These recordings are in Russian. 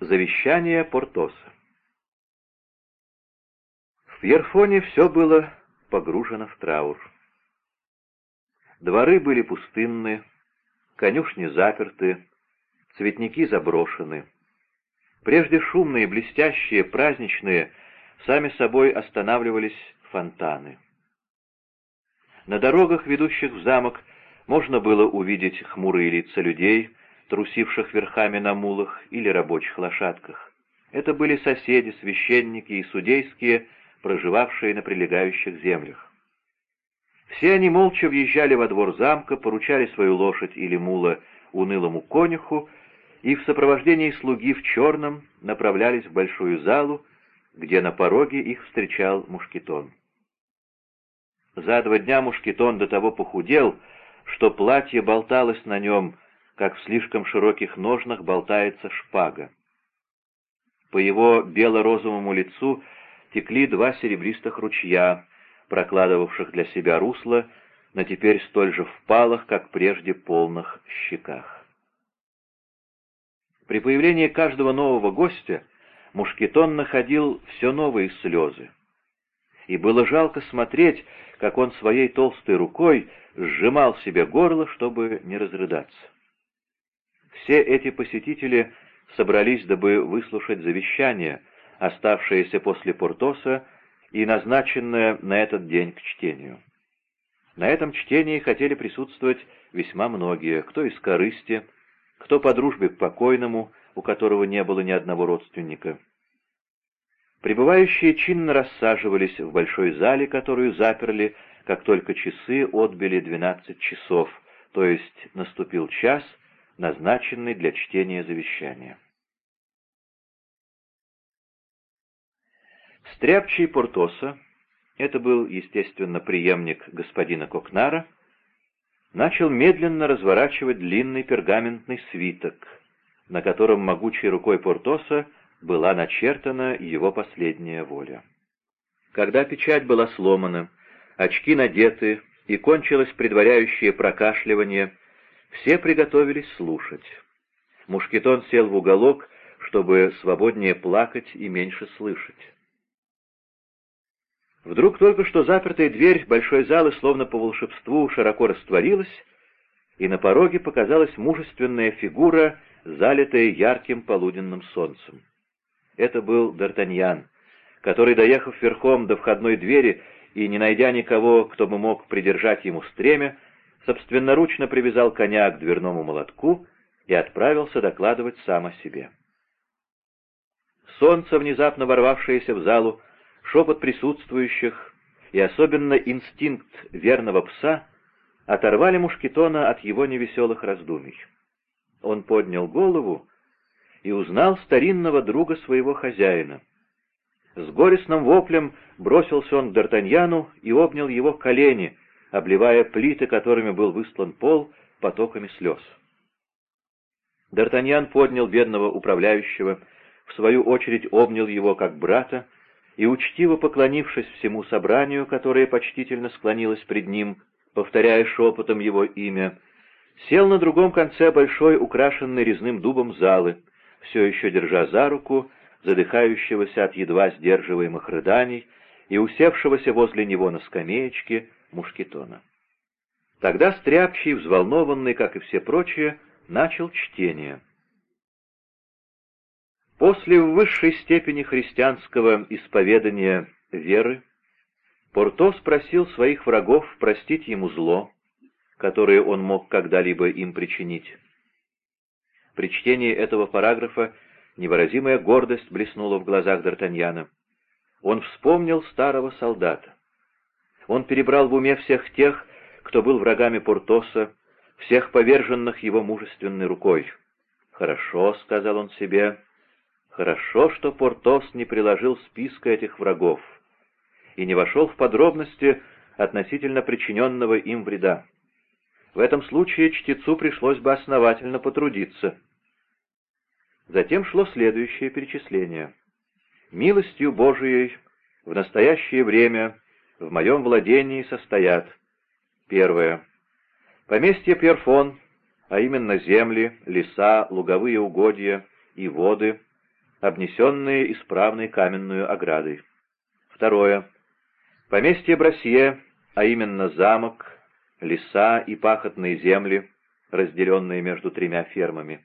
Завещание Портоса В Ерфоне все было погружено в траур. Дворы были пустынны, конюшни заперты, цветники заброшены. Прежде шумные, блестящие, праздничные, сами собой останавливались фонтаны. На дорогах, ведущих в замок, можно было увидеть хмурые лица людей, трусивших верхами на мулах или рабочих лошадках. Это были соседи, священники и судейские, проживавшие на прилегающих землях. Все они молча въезжали во двор замка, поручали свою лошадь или мула унылому конюху и в сопровождении слуги в черном направлялись в большую залу, где на пороге их встречал мушкетон. За два дня мушкетон до того похудел, что платье болталось на нем, как в слишком широких ножнах болтается шпага. По его бело-розовому лицу текли два серебристых ручья, прокладывавших для себя русло на теперь столь же впалых, как прежде, полных щеках. При появлении каждого нового гостя Мушкетон находил все новые слезы. И было жалко смотреть, как он своей толстой рукой сжимал себе горло, чтобы не разрыдаться. Все эти посетители собрались, дабы выслушать завещание, оставшееся после Портоса и назначенное на этот день к чтению. На этом чтении хотели присутствовать весьма многие, кто из корысти, кто по дружбе к покойному, у которого не было ни одного родственника. Прибывающие чинно рассаживались в большой зале, которую заперли, как только часы отбили двенадцать часов, то есть наступил час, назначенный для чтения завещания. Стряпчий Портоса, это был, естественно, преемник господина Кокнара, начал медленно разворачивать длинный пергаментный свиток, на котором могучей рукой Портоса была начертана его последняя воля. Когда печать была сломана, очки надеты и кончилось предваряющее прокашливание, все приготовились слушать. Мушкетон сел в уголок, чтобы свободнее плакать и меньше слышать. Вдруг только что запертая дверь большой залы, словно по волшебству, широко растворилась, и на пороге показалась мужественная фигура, залитая ярким полуденным солнцем. Это был Д'Артаньян, который, доехав верхом до входной двери и не найдя никого, кто бы мог придержать ему стремя, собственноручно привязал коня к дверному молотку и отправился докладывать сам о себе. Солнце, внезапно ворвавшееся в залу, шепот присутствующих и особенно инстинкт верного пса оторвали Мушкетона от его невеселых раздумий. Он поднял голову и узнал старинного друга своего хозяина. С горестным воплем бросился он к Д'Артаньяну и обнял его колени, обливая плиты, которыми был выстлан пол, потоками слез. Д'Артаньян поднял бедного управляющего, в свою очередь обнял его как брата, и, учтиво поклонившись всему собранию, которое почтительно склонилось пред ним, повторяя шепотом его имя, сел на другом конце большой, украшенной резным дубом залы, все еще держа за руку задыхающегося от едва сдерживаемых рыданий и усевшегося возле него на скамеечке мушкетона. Тогда Стряпчий, взволнованный, как и все прочие, начал чтение — После в высшей степени христианского исповедания веры Портос просил своих врагов простить ему зло, которое он мог когда-либо им причинить. При чтении этого параграфа невыразимая гордость блеснула в глазах Д'Артаньяна. Он вспомнил старого солдата. Он перебрал в уме всех тех, кто был врагами Портоса, всех поверженных его мужественной рукой. «Хорошо», — сказал он себе, — Хорошо, что Портос не приложил списка этих врагов и не вошел в подробности относительно причиненного им вреда. В этом случае чтецу пришлось бы основательно потрудиться. Затем шло следующее перечисление. «Милостью Божией в настоящее время в моем владении состоят. Первое. Поместье Перфон, а именно земли, леса, луговые угодья и воды — обнесенные исправной каменную оградой. Второе. Поместье Брасье, а именно замок, леса и пахотные земли, разделенные между тремя фермами.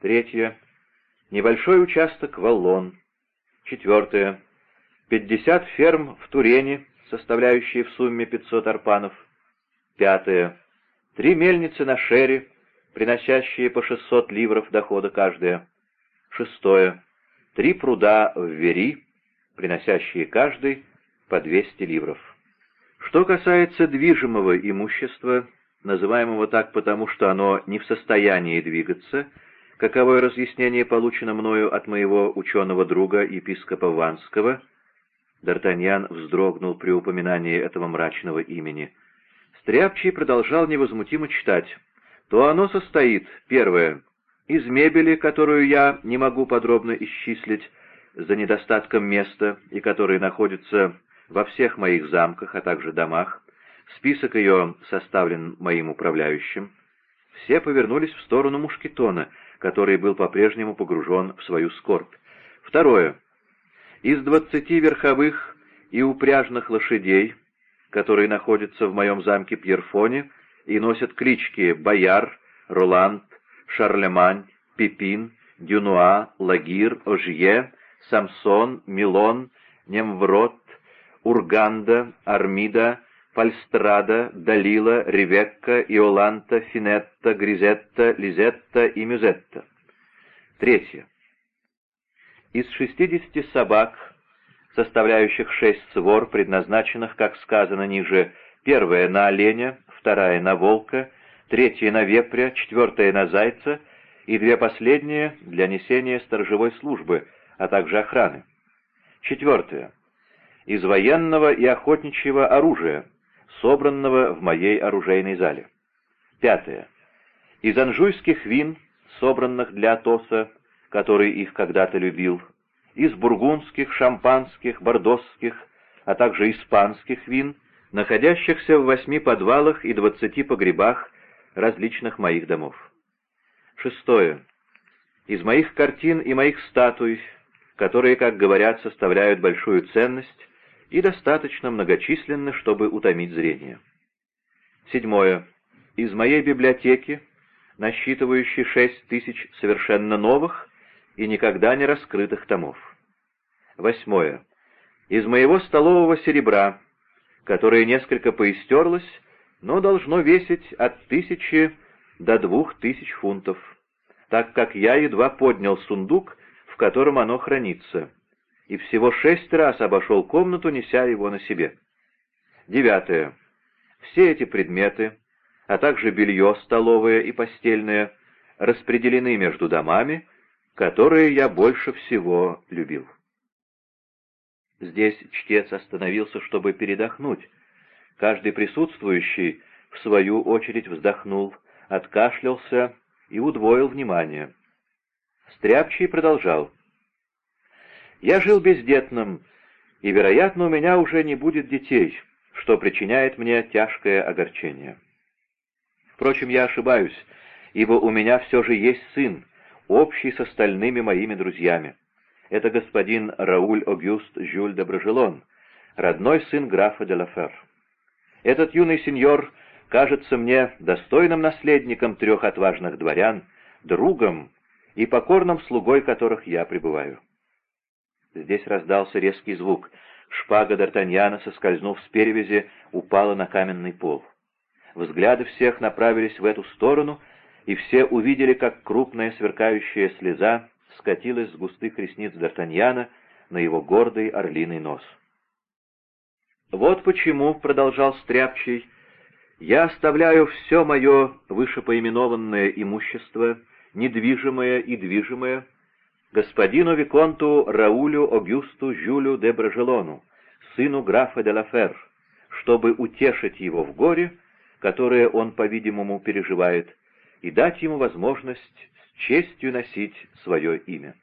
Третье. Небольшой участок Валлон. Четвертое. Пятьдесят ферм в Турене, составляющие в сумме 500 арпанов. Пятое. Три мельницы на Шере, приносящие по 600 ливров дохода каждая. Шестое. Три пруда в Вери, приносящие каждый по 200 ливров. Что касается движимого имущества, называемого так потому, что оно не в состоянии двигаться, каковое разъяснение получено мною от моего ученого друга, епископа Ванского, Д'Артаньян вздрогнул при упоминании этого мрачного имени. Стряпчий продолжал невозмутимо читать. То оно состоит, первое, из мебели, которую я не могу подробно исчислить за недостатком места и которая находится во всех моих замках, а также домах. Список ее составлен моим управляющим. Все повернулись в сторону Мушкетона, который был по-прежнему погружен в свою скорбь. Второе. Из двадцати верховых и упряжных лошадей, которые находятся в моем замке Пьерфоне и носят клички Бояр, Роланд, Шарлемань, Пипин, Дюнуа, Лагир, Ожье, Самсон, Милон, Немврот, Урганда, Армида, Фальстрада, Далила, Ревекка, Иоланта, Финетта, Гризетта, Лизетта и Мюзетта. Третье. Из 60 собак, составляющих шесть свор, предназначенных, как сказано ниже, первая на оленя, вторая на волка, третья на вепря, четвертая на зайца и две последние для несения сторожевой службы, а также охраны. Четвертое из военного и охотничьего оружия, собранного в моей оружейной зале. Пятое. Из анжуйских вин, собранных для Атоса, который их когда-то любил, из бургундских, шампанских, бордосских, а также испанских вин, находящихся в восьми подвалах и двадцати погребах различных моих домов. Шестое. Из моих картин и моих статуй, которые, как говорят, составляют большую ценность, и достаточно многочисленны, чтобы утомить зрение. Седьмое. Из моей библиотеки, насчитывающей шесть тысяч совершенно новых и никогда не раскрытых томов. Восьмое. Из моего столового серебра, которое несколько поистерлось, но должно весить от тысячи до двух тысяч фунтов, так как я едва поднял сундук, в котором оно хранится, и всего шесть раз обошел комнату, неся его на себе. Девятое. Все эти предметы, а также белье столовое и постельное, распределены между домами, которые я больше всего любил. Здесь чтец остановился, чтобы передохнуть. Каждый присутствующий, в свою очередь, вздохнул, откашлялся и удвоил внимание. Стряпчий продолжал. Я жил бездетным, и, вероятно, у меня уже не будет детей, что причиняет мне тяжкое огорчение. Впрочем, я ошибаюсь, ибо у меня все же есть сын, общий с остальными моими друзьями. Это господин Рауль Огюст Жюль де Брожелон, родной сын графа де Лафер. Этот юный сеньор кажется мне достойным наследником трех отважных дворян, другом и покорным слугой которых я пребываю. Здесь раздался резкий звук. Шпага Д'Артаньяна, соскользнув с перевязи, упала на каменный пол. Взгляды всех направились в эту сторону, и все увидели, как крупная сверкающая слеза скатилась с густых ресниц Д'Артаньяна на его гордый орлиный нос. «Вот почему», — продолжал Стряпчий, — «я оставляю все мое вышепоименованное имущество, недвижимое и движимое, господину Виконту Раулю Огюсту Жюлю де Брожелону, сыну графа де Лафер, чтобы утешить его в горе, которое он, по-видимому, переживает, и дать ему возможность с честью носить свое имя.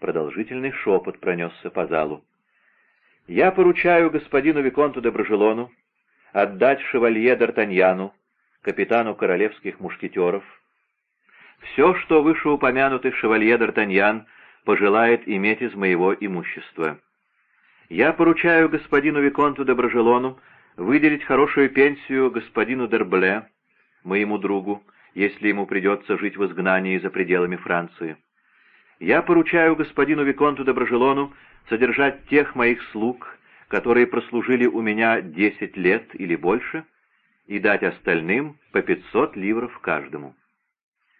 Продолжительный шепот пронесся по залу. «Я поручаю господину Виконту де Брожелону отдать шевалье Д'Артаньяну, капитану королевских мушкетеров, все, что вышеупомянутый шевалье Д'Артаньян пожелает иметь из моего имущества. Я поручаю господину Виконту Доброжелону выделить хорошую пенсию господину Дербле, моему другу, если ему придется жить в изгнании за пределами Франции. Я поручаю господину Виконту Доброжелону содержать тех моих слуг, которые прослужили у меня десять лет или больше, и дать остальным по пятьсот ливров каждому.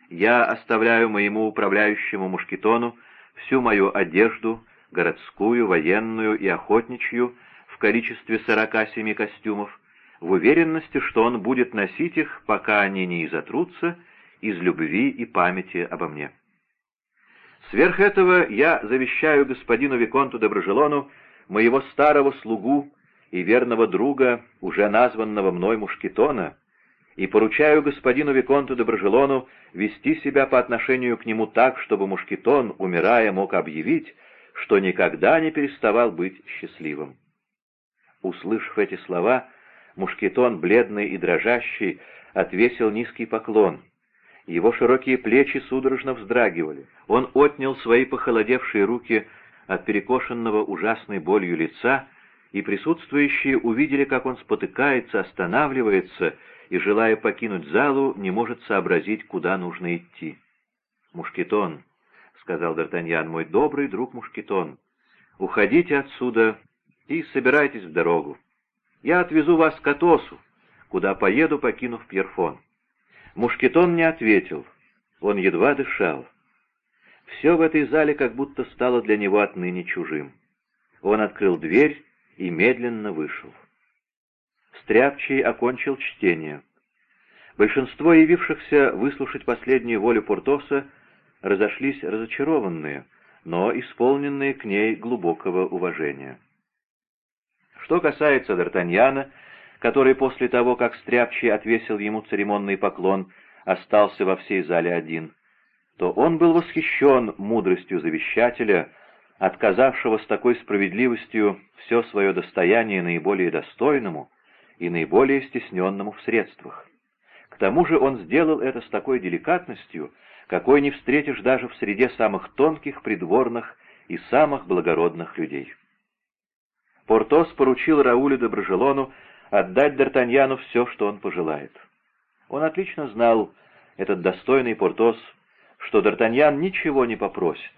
Я оставляю моему управляющему мушкетону всю мою одежду, городскую, военную и охотничью, в количестве сорока семи костюмов, в уверенности, что он будет носить их, пока они не изотрутся, из любви и памяти обо мне. Сверх этого я завещаю господину Виконту Доброжелону моего старого слугу и верного друга, уже названного мной Мушкетона, и поручаю господину Виконту Доброжелону вести себя по отношению к нему так, чтобы Мушкетон, умирая, мог объявить, что никогда не переставал быть счастливым. Услышав эти слова, Мушкетон, бледный и дрожащий, отвесил низкий поклон. Его широкие плечи судорожно вздрагивали. Он отнял свои похолодевшие руки от перекошенного ужасной болью лица, и присутствующие увидели, как он спотыкается, останавливается и, желая покинуть залу, не может сообразить, куда нужно идти. «Мушкетон», — сказал Д'Артаньян, — «мой добрый друг Мушкетон, уходите отсюда и собирайтесь в дорогу. Я отвезу вас к Атосу, куда поеду, покинув Пьерфон». Мушкетон не ответил, он едва дышал. Все в этой зале как будто стало для него отныне чужим. Он открыл дверь и медленно вышел. Стряпчий окончил чтение. Большинство явившихся выслушать последнюю волю Портоса разошлись разочарованные, но исполненные к ней глубокого уважения. Что касается Д'Артаньяна, который после того, как Стряпчий отвесил ему церемонный поклон, остался во всей зале один — то он был восхищен мудростью завещателя, отказавшего с такой справедливостью все свое достояние наиболее достойному и наиболее стесненному в средствах. К тому же он сделал это с такой деликатностью, какой не встретишь даже в среде самых тонких, придворных и самых благородных людей. Портос поручил Раулю Доброжелону отдать Д'Артаньяну все, что он пожелает. Он отлично знал, этот достойный Портос, что Д'Артаньян ничего не попросит,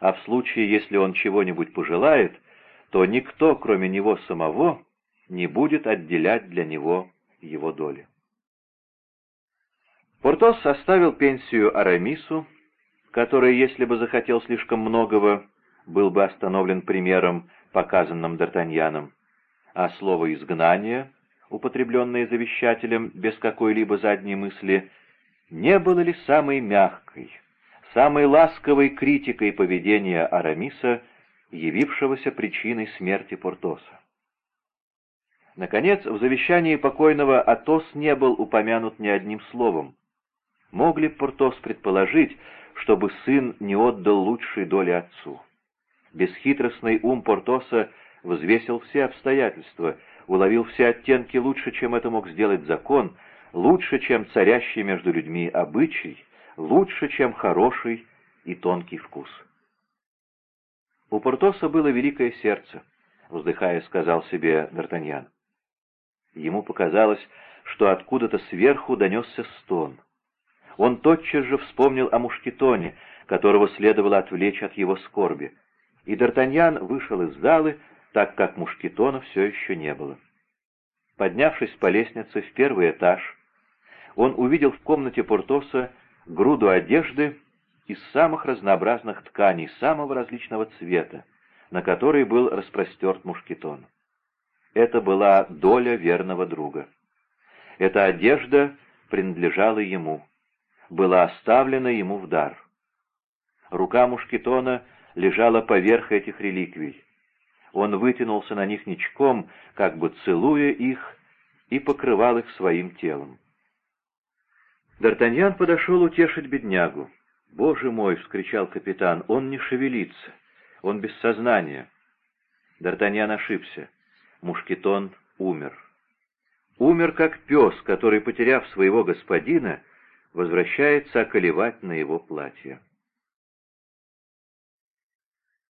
а в случае, если он чего-нибудь пожелает, то никто, кроме него самого, не будет отделять для него его доли. Портос оставил пенсию Арамису, который, если бы захотел слишком многого, был бы остановлен примером, показанным Д'Артаньяном, а слово «изгнание», употребленное завещателем без какой-либо задней мысли, не было ли самой мягкой, самой ласковой критикой поведения Арамиса, явившегося причиной смерти Портоса. Наконец, в завещании покойного Атос не был упомянут ни одним словом. Мог ли Портос предположить, чтобы сын не отдал лучшей доли отцу? Бесхитростный ум Портоса взвесил все обстоятельства, уловил все оттенки лучше, чем это мог сделать закон, лучше, чем царящий между людьми обычай, лучше, чем хороший и тонкий вкус. У Портоса было великое сердце, вздыхая, сказал себе Д'Артаньян. Ему показалось, что откуда-то сверху донесся стон. Он тотчас же вспомнил о мушкетоне, которого следовало отвлечь от его скорби, и Д'Артаньян вышел из залы, так как мушкетона все еще не было. Поднявшись по лестнице в первый этаж, он увидел в комнате Портоса груду одежды из самых разнообразных тканей, самого различного цвета, на которой был распростерт мушкетон. Это была доля верного друга. Эта одежда принадлежала ему, была оставлена ему в дар. Рука мушкетона лежала поверх этих реликвий. Он вытянулся на них ничком, как бы целуя их, и покрывал их своим телом. Д'Артаньян подошел утешить беднягу. «Боже мой!» — вскричал капитан. «Он не шевелится. Он без сознания». Д'Артаньян ошибся. Мушкетон умер. Умер, как пес, который, потеряв своего господина, возвращается околевать на его платье.